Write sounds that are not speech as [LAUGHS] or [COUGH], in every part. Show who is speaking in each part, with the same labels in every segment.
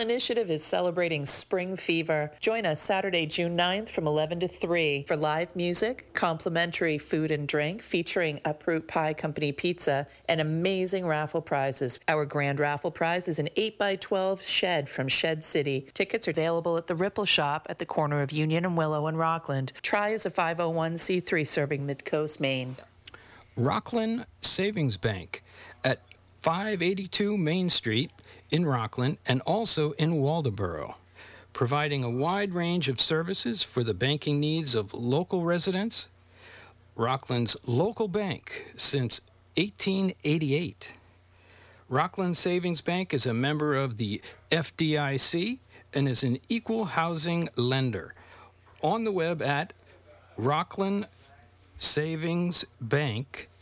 Speaker 1: Initiative is celebrating Spring Fever. Join us Saturday, June 9th from 11 to 3 for live music, complimentary food and drink featuring Uproot Pie Company Pizza, and amazing raffle prizes. Our grand raffle prize is an 8x12 shed from Shed City. Tickets are available at the Ripple Shop at the corner of Union and Willow in Rockland. Try is a 501c3 serving Midcoast, Maine.
Speaker 2: Rockland Savings Bank 582 Main Street in Rockland and also in Waldoboro, providing a wide range of services for the banking needs of local residents. Rockland's local bank since 1888. Rockland Savings Bank is a member of the FDIC and is an equal housing lender. On the web at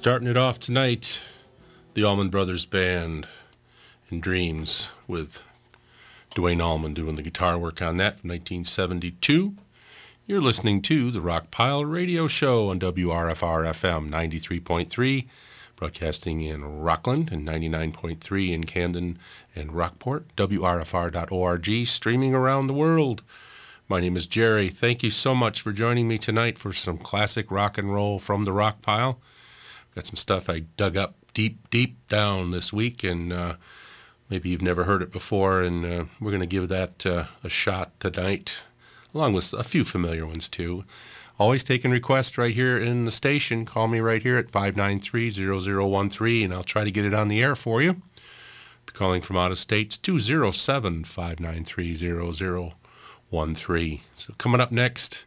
Speaker 3: Starting it off tonight, the Allman Brothers Band in Dreams with Duane Allman doing the guitar work on that from 1972. You're listening to the Rockpile Radio Show on WRFR FM 93.3, broadcasting in Rockland and 99.3 in Camden and Rockport, WRFR.org, streaming around the world. My name is Jerry. Thank you so much for joining me tonight for some classic rock and roll from the Rockpile. Got some stuff I dug up deep, deep down this week, and uh, maybe you've never heard it before, and uh, we're going to give that uh, a shot tonight, along with a few familiar ones too. Always taking requests right here in the station. Call me right here at 593-0013, and I'll try to get it on the air for you. Calling from out of states, 207-593-0013. So coming up next...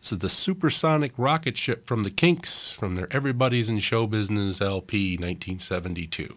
Speaker 3: This is the supersonic rocket ship from the Kinks from their Everybody's in Show Business LP 1972.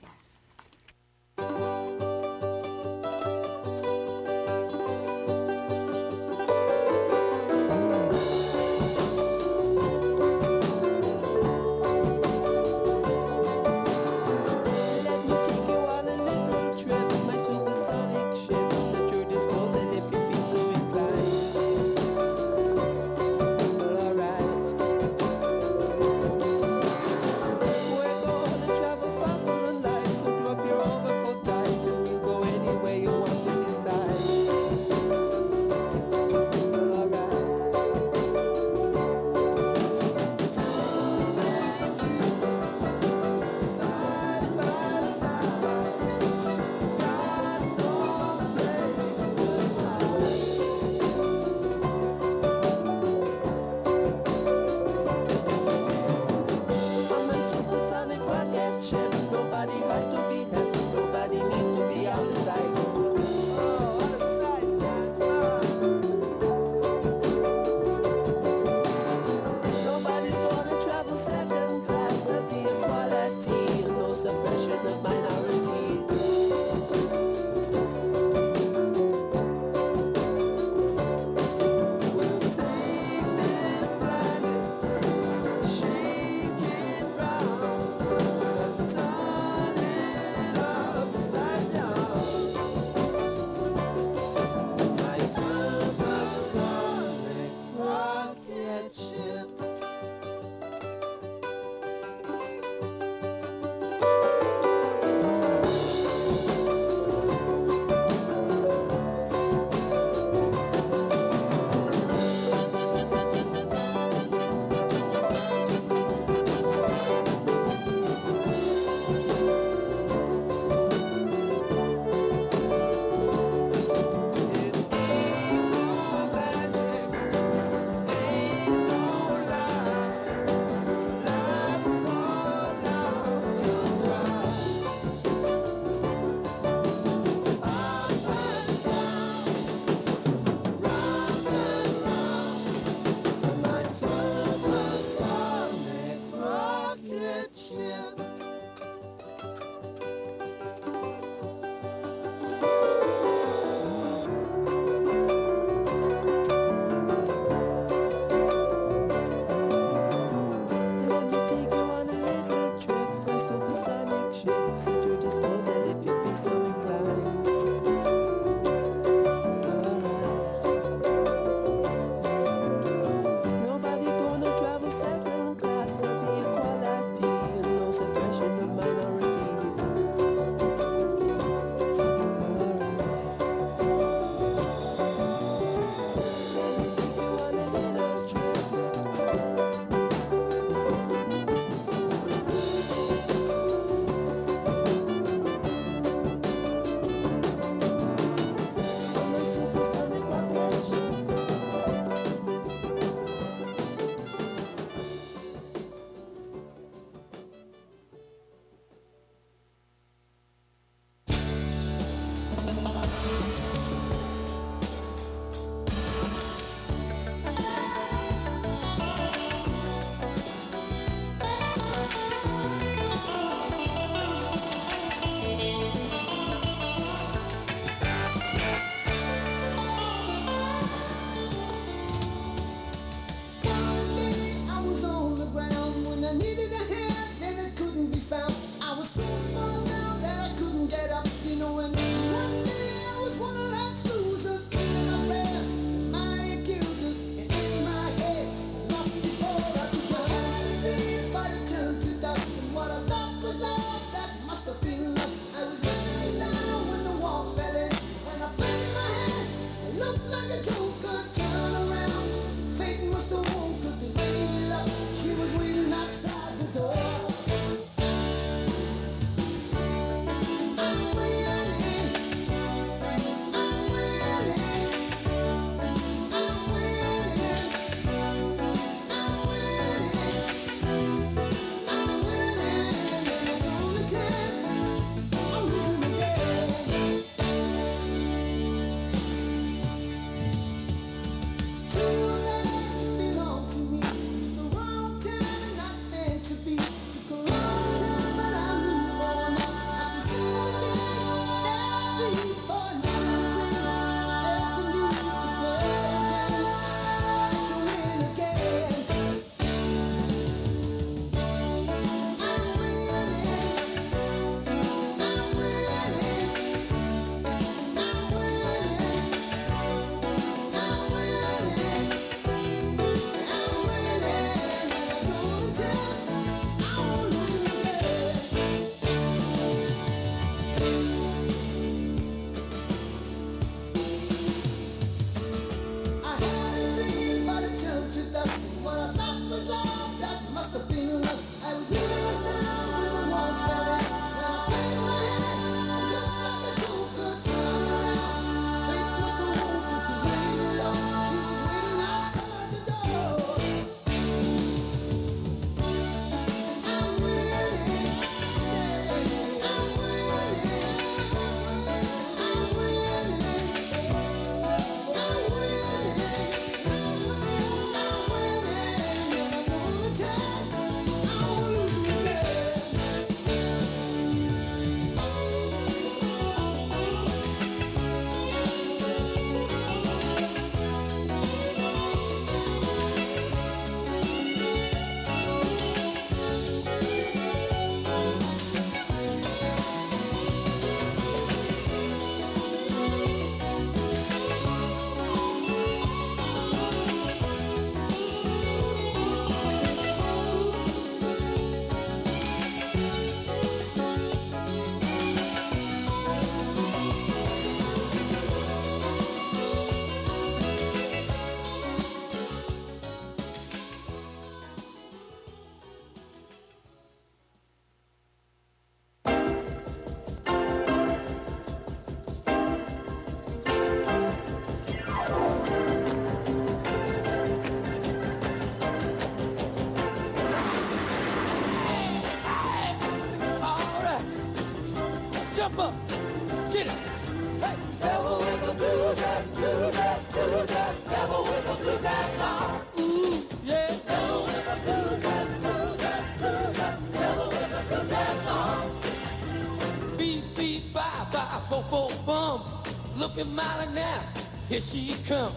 Speaker 4: Here she comes.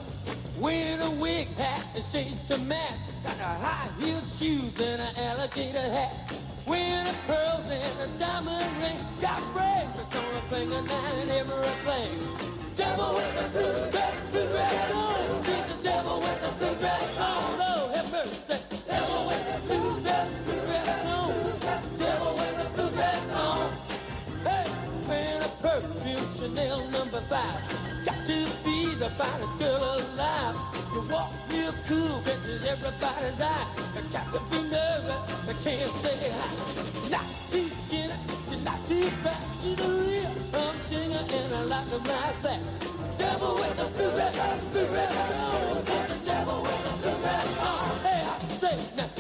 Speaker 4: Wearing a wig hat and shades to match. Got a high heel shoes and an alligator hat. Wearing a pearls and a diamond ring. Got bracelets on her finger now and everything. Devil with the blue dress, blue dress on. She's the devil with the blue dress on. Lord have mercy. Devil with the blue dress, blue dress on. Devil with the blue dress on. Hey, wearing a perfume Chanel number five. Got to be the finest girl alive. You walk real cool, catches everybody's eye. You got to be nervous, but can't say hi. Not too skinny, she's not too fat. She's a real tongue singer, and I like to ride back. Devil with blue dress on. She's the devil with the blue dress on. Hey, I say now,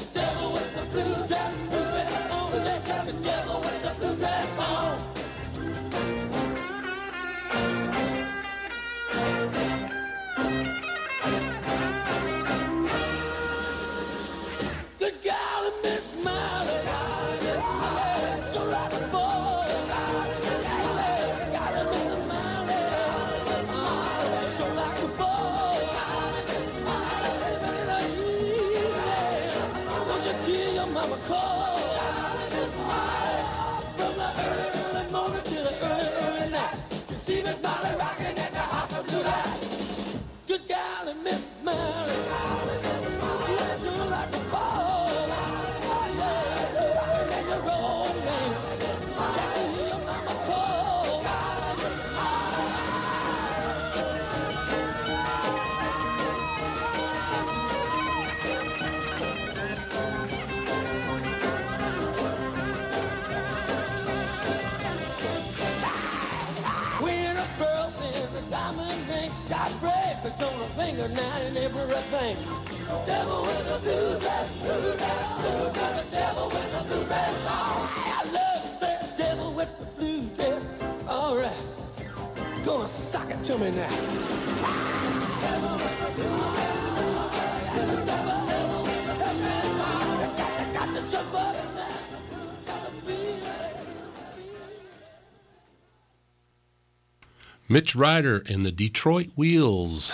Speaker 3: Mitch Ryder and the Detroit Wheels,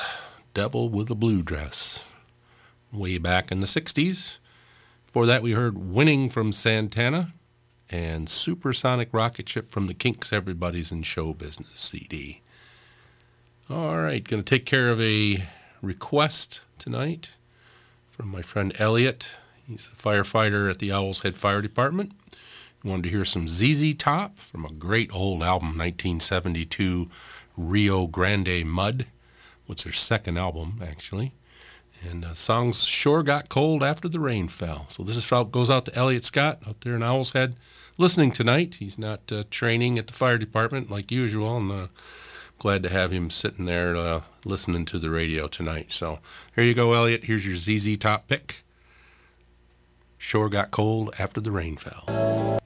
Speaker 3: Devil with a Blue Dress. Way back in the 60s. Before that, we heard Winning from Santana and Supersonic Rocket Ship from the Kinks, Everybody's in Show Business CD. All right, going to take care of a request tonight from my friend Elliot. He's a firefighter at the Owl's Head Fire Department. He wanted to hear some ZZ Top from a great old album, 1972, Rio Grande Mud. What's their second album, actually? And uh, songs sure got cold after the rain fell. So this is goes out to Elliot Scott out there in Owl's Head, listening tonight. He's not uh, training at the fire department like usual, and uh, glad to have him sitting there listening to the radio tonight. So here you go, Elliot. Here's your ZZ Top pick. Sure got cold after the rain fell.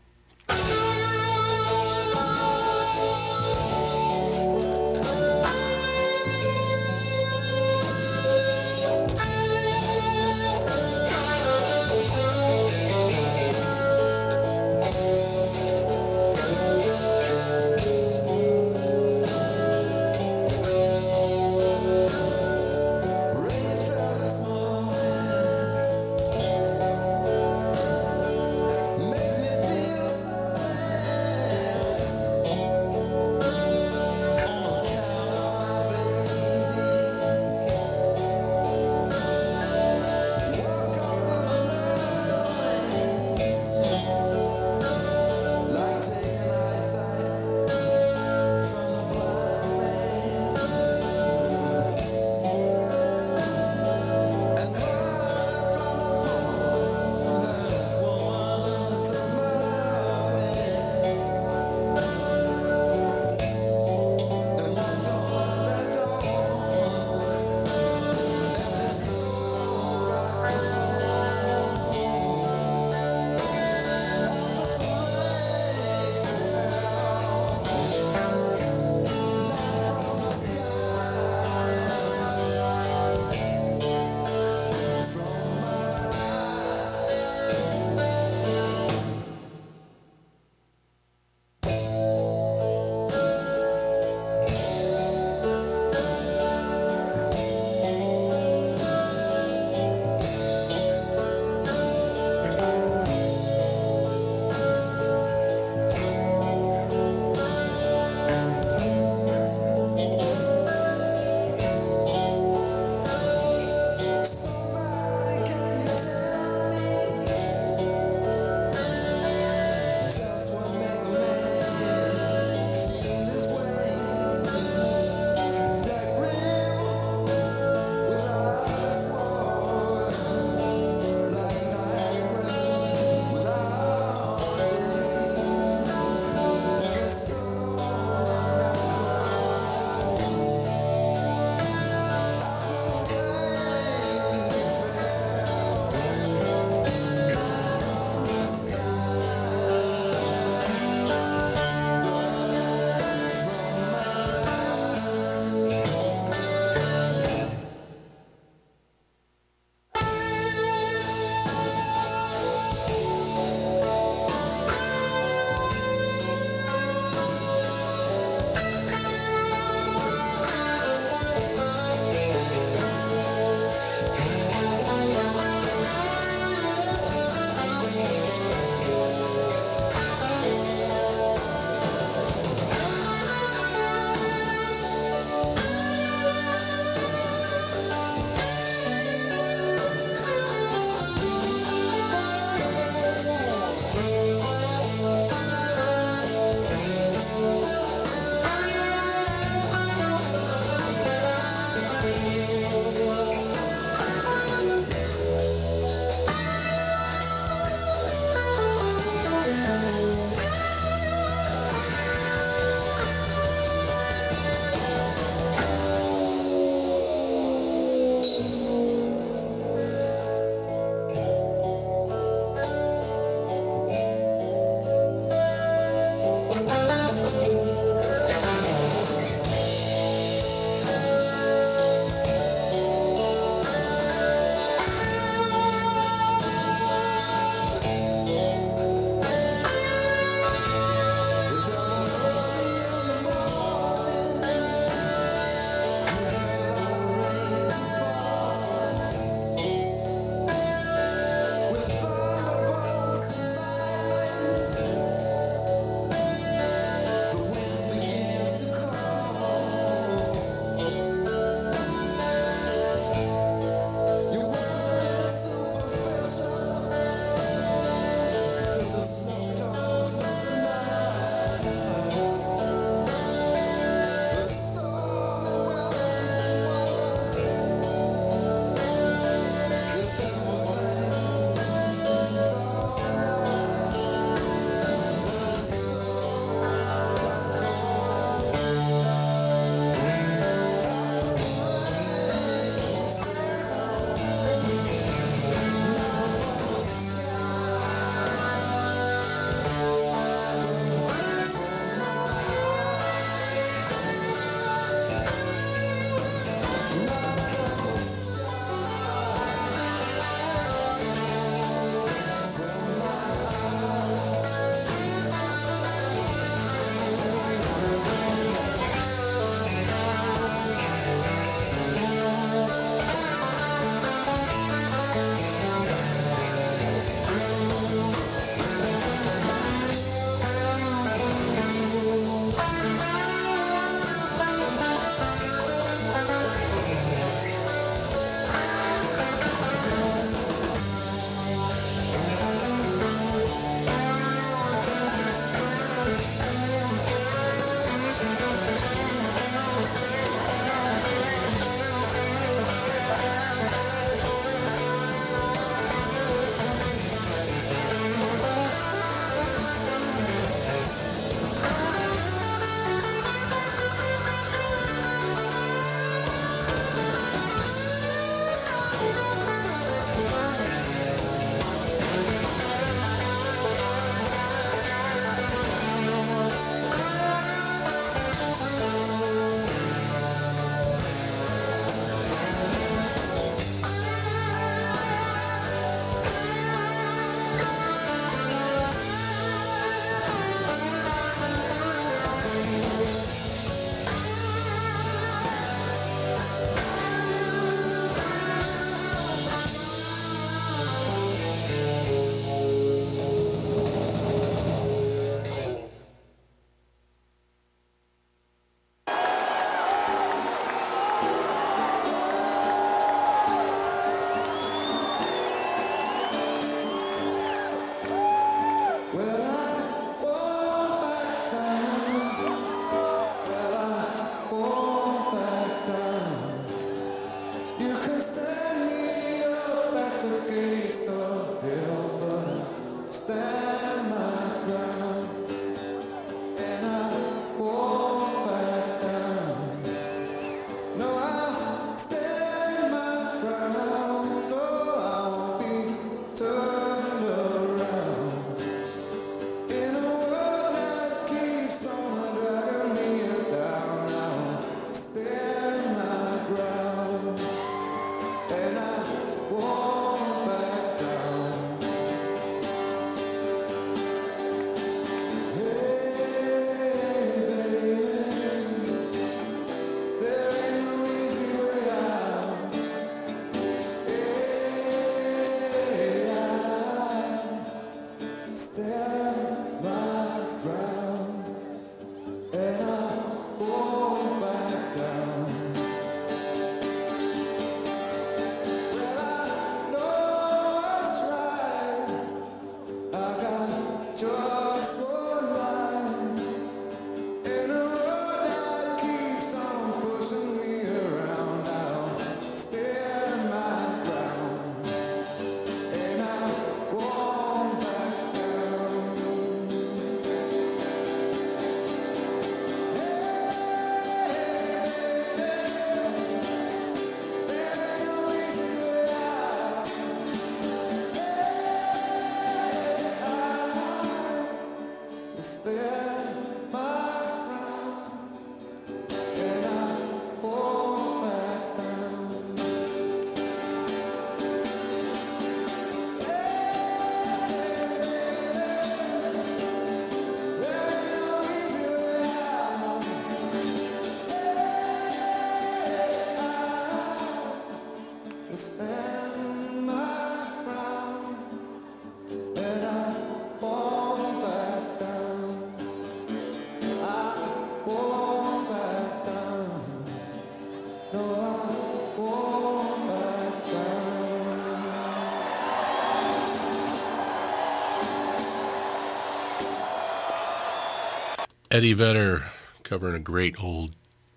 Speaker 3: Eddie Vedder covering a great old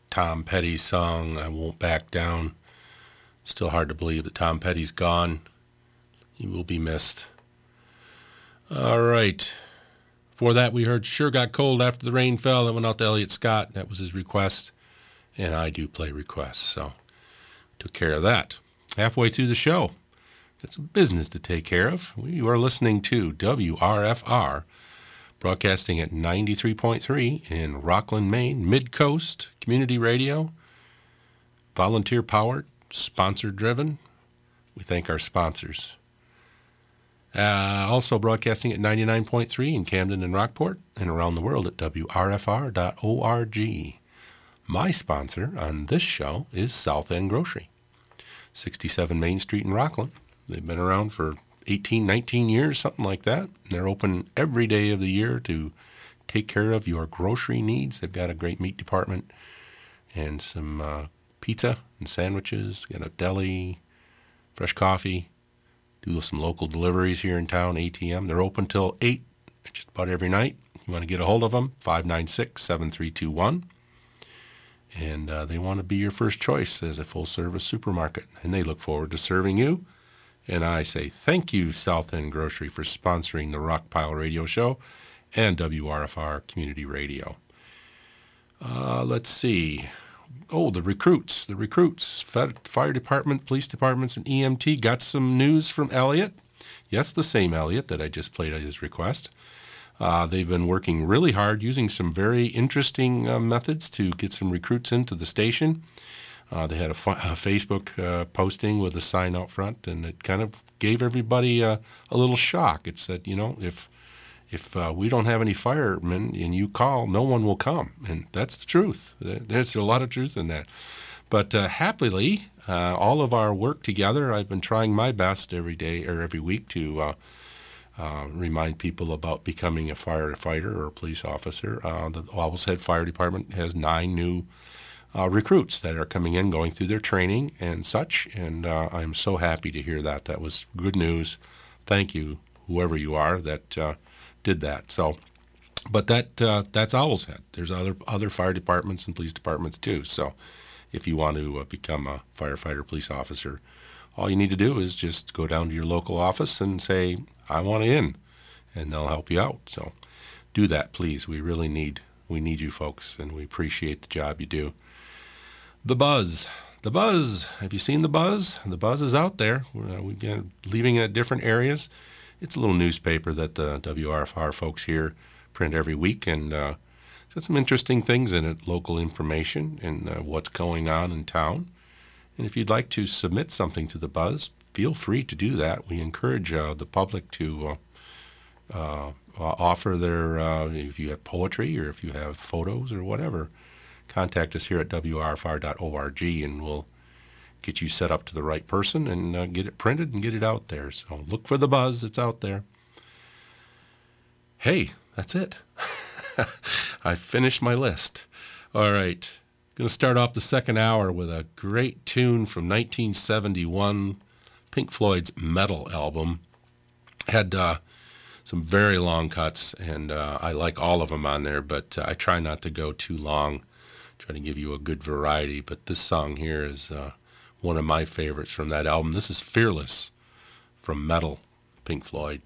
Speaker 3: Tom Petty song, I Won't Back Down. Still hard to believe that Tom Petty's gone. He will be missed. All right. For that, we heard Sure Got Cold After the Rain Fell. That went out to Elliot Scott. That was his request. And I do play requests, so took care of that. Halfway through the show, it's a business to take care of. You are listening to WRFR, broadcasting at 93.3 in Rockland, Maine, Mid Coast Community Radio, volunteer powered, sponsor driven. We thank our sponsors. Uh, also broadcasting at 99.3 in Camden and Rockport and around the world at WRFR.org. My sponsor on this show is South End Grocery, 67 Main Street in Rockland. They've been around for 18, 19 years, something like that. They're open every day of the year to take care of your grocery needs. They've got a great meat department and some uh, pizza and sandwiches, got a deli, fresh coffee, do some local deliveries here in town, ATM. They're open till 8 just about every night. You want to get a hold of them, 596 7321. And uh, they want to be your first choice as a full service supermarket. And they look forward to serving you. And I say thank you, South End Grocery, for sponsoring the Rockpile Radio Show and WRFR Community Radio. Uh, let's see. Oh, the recruits. The recruits. Fire department, police departments, and EMT got some news from Elliot. Yes, the same Elliot that I just played at his request. Uh, they've been working really hard using some very interesting uh, methods to get some recruits into the station. Uh, they had a, a Facebook uh, posting with a sign out front, and it kind of gave everybody a, a little shock. It said, you know, if if uh, we don't have any firemen and you call, no one will come, and that's the truth. There's a lot of truth in that. But uh, happily, uh, all of our work together, I've been trying my best every day or every week to uh, uh, remind people about becoming a firefighter or a police officer. Uh, the Owl's Head Fire Department has nine new uh, recruits that are coming in, going through their training and such. And uh, I'm so happy to hear that. That was good news. Thank you, whoever you are that uh, did that. So, but that uh, that's Owl's Head. There's other other fire departments and police departments too. So, if you want to uh, become a firefighter, police officer, all you need to do is just go down to your local office and say, "I want to in," and they'll help you out. So, do that, please. We really need we need you folks, and we appreciate the job you do. The Buzz. The Buzz. Have you seen The Buzz? The Buzz is out there. We're, uh, we get leaving it at different areas. It's a little newspaper that the WRFR folks here print every week, and uh, it's got some interesting things in it, local information and uh, what's going on in town. And if you'd like to submit something to the Buzz, feel free to do that. We encourage uh, the public to uh, uh, offer their, uh, if you have poetry or if you have photos or whatever, contact us here at WRFR.org and we'll get you set up to the right person and uh, get it printed and get it out there. So look for the buzz, it's out there. Hey, that's it. [LAUGHS] I finished my list. All right. Going to start off the second hour with a great tune from 1971, Pink Floyd's Meddle album. Had uh, some very long cuts, and uh, I like all of them on there, but I try not to go too long. Try to give you a good variety, but this song here is uh, one of my favorites from that album. This is Fearless from Meddle, Pink Floyd.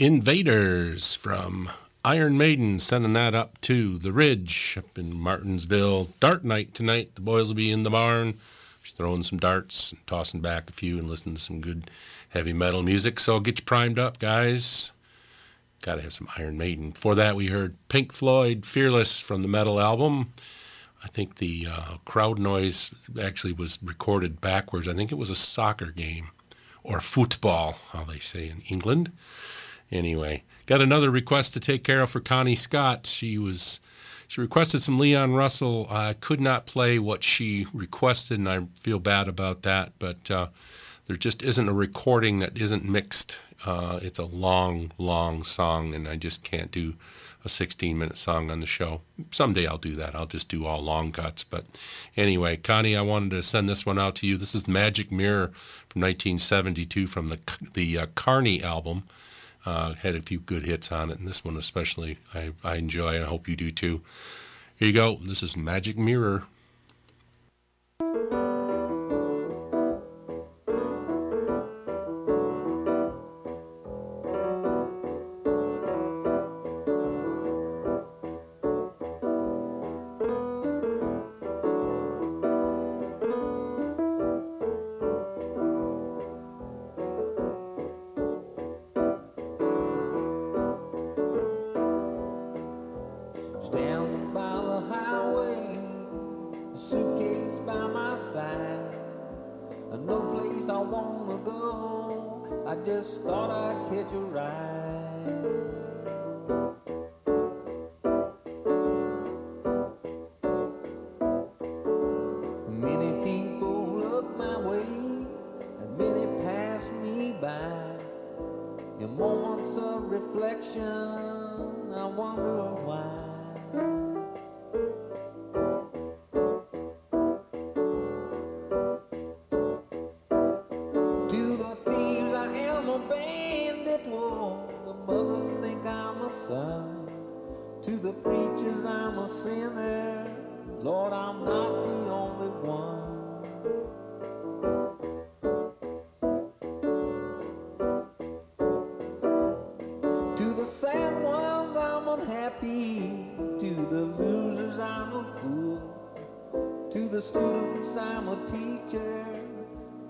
Speaker 3: Invaders from Iron Maiden, sending that up to the Ridge up in Martinsville. Dart night tonight. The boys will be in the barn, just throwing some darts, and tossing back a few, and listening to some good heavy metal music. So get you primed up, guys. Got to have some Iron Maiden. Before that, we heard Pink Floyd Fearless from the Meddle album. I think the uh, crowd noise actually was recorded backwards. I think it was a soccer game or football, how they say in England. Anyway, got another request to take care of for Connie Scott. She was she requested some Leon Russell. I could not play what she requested, and I feel bad about that. But uh, there just isn't a recording that isn't mixed. Uh, it's a long, long song, and I just can't do a 16 minute song on the show. Someday I'll do that. I'll just do all long cuts. But anyway, Connie, I wanted to send this one out to you. This is Magic Mirror from 1972 from the the uh, Carney album. Uh, had a few good hits on it, and this one especially I, I enjoy, and I hope you do too. Here you go. This is Magic Mirror.
Speaker 5: Just thought I'd catch a ride.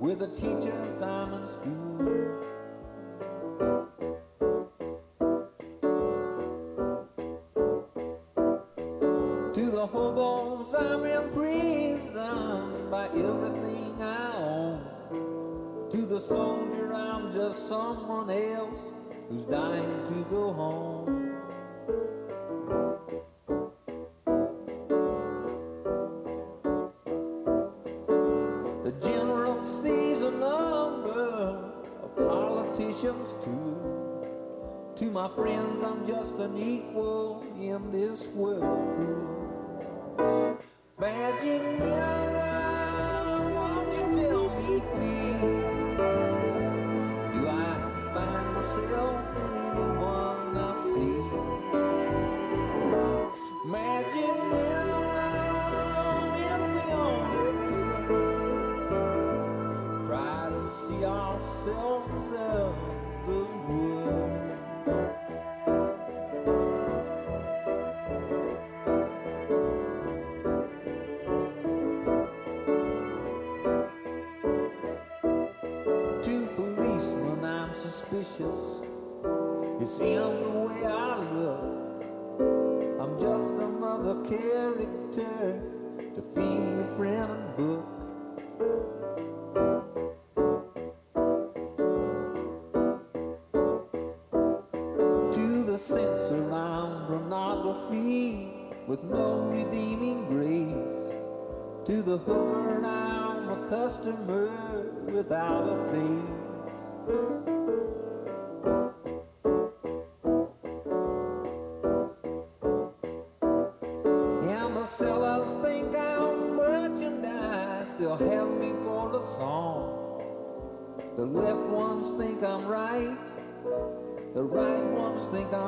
Speaker 5: With the teachers, I'm in school. To the hobos, I'm in prison by everything I own. To the soldier, I'm just someone else who's dying to go home. Customer without a face. And the sellers think I'm merchandise, they'll have me for the song. The left ones think I'm right, the right ones think I'm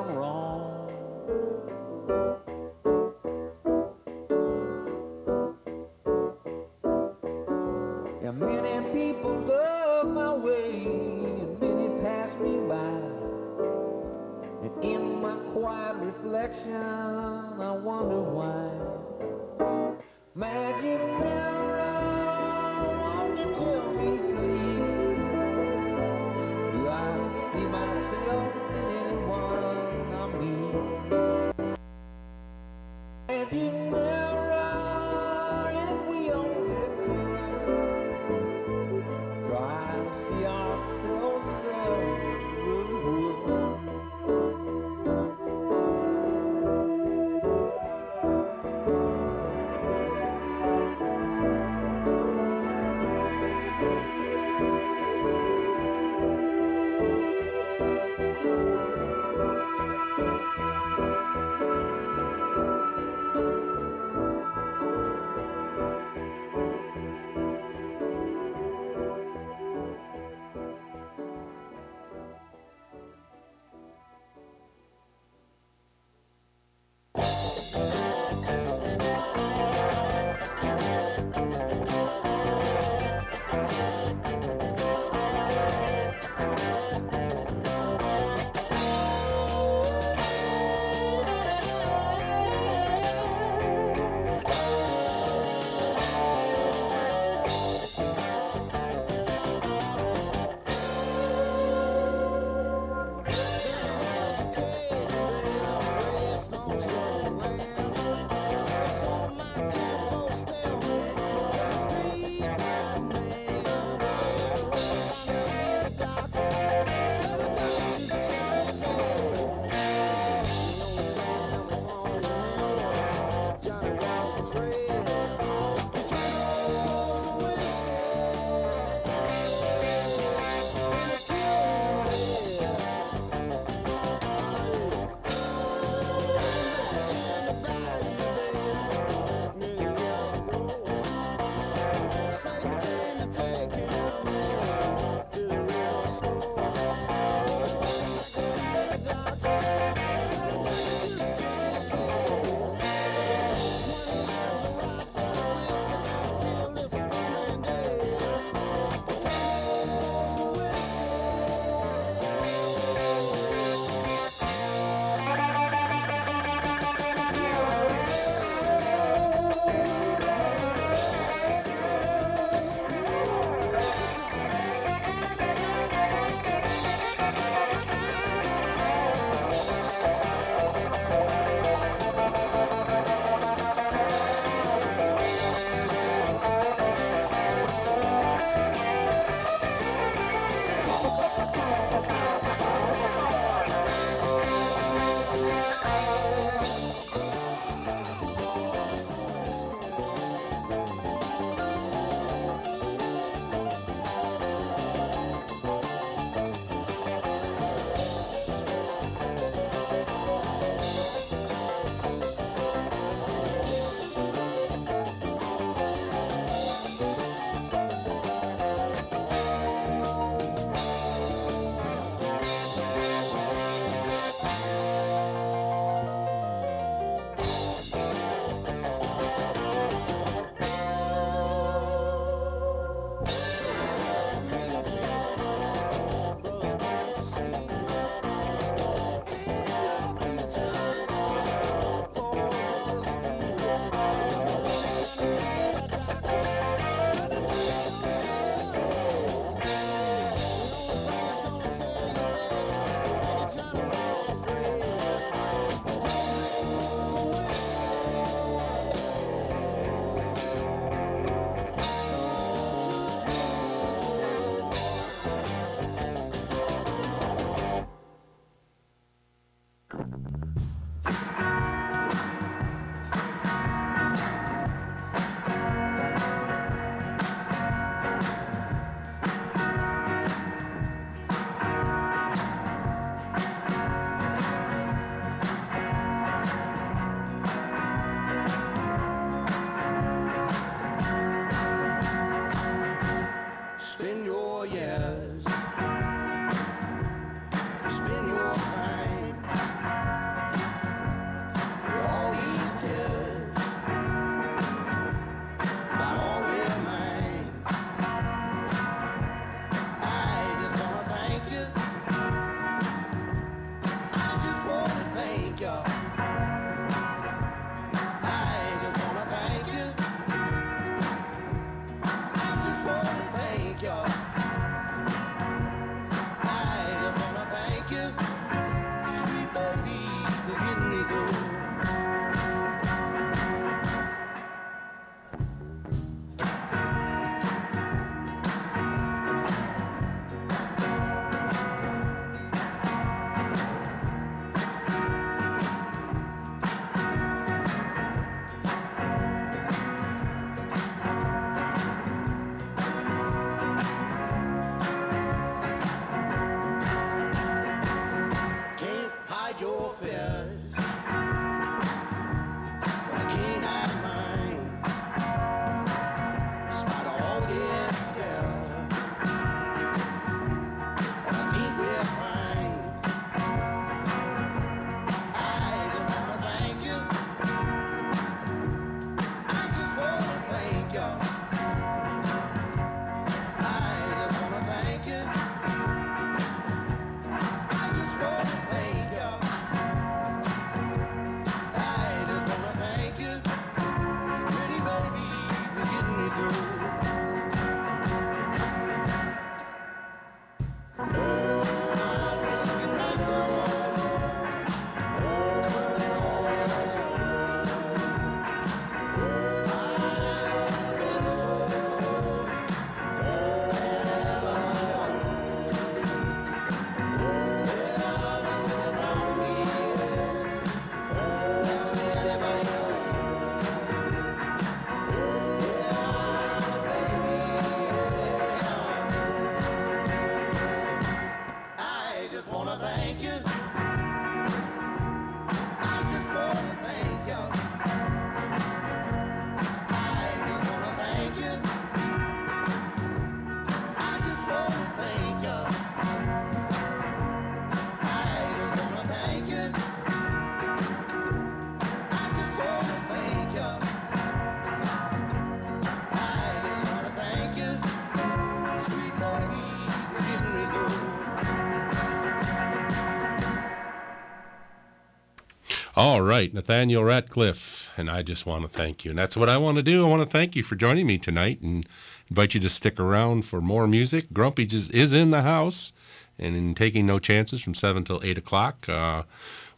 Speaker 3: All right, Nathaniel Rateliff, and I just want to thank you. And that's what I want to do. I want to thank you for joining me tonight and invite you to stick around for more music. Grumpy just is in the house and in taking no chances from 7 till 8 o'clock. Uh,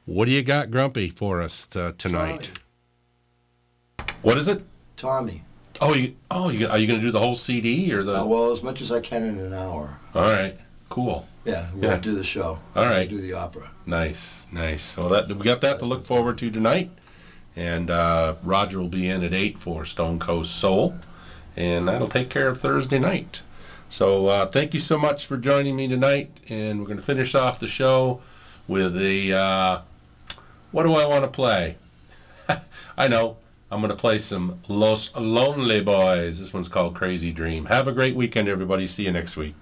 Speaker 3: what do you got, Grumpy, for us uh, tonight? What is it?
Speaker 6: Tommy.
Speaker 3: Oh, you, oh, you, are you going to do the whole CD or the?
Speaker 6: Uh, well, as much as I can in an hour.
Speaker 3: All right, cool.
Speaker 6: Yeah, we'll
Speaker 3: Yeah.
Speaker 6: do the show.
Speaker 3: All right.
Speaker 6: Do the opera.
Speaker 3: Nice, nice. So that we got that to look forward to tonight, and uh, Roger will be in at eight for Stone Coast Soul, and that'll take care of Thursday night. So uh, thank you so much for joining me tonight, and we're going to finish off the show with a uh, what do I want to play? [LAUGHS] I know. I'm going to play some Los Lonely Boys. This one's called Crazy Dream. Have a great weekend, everybody. See you next week.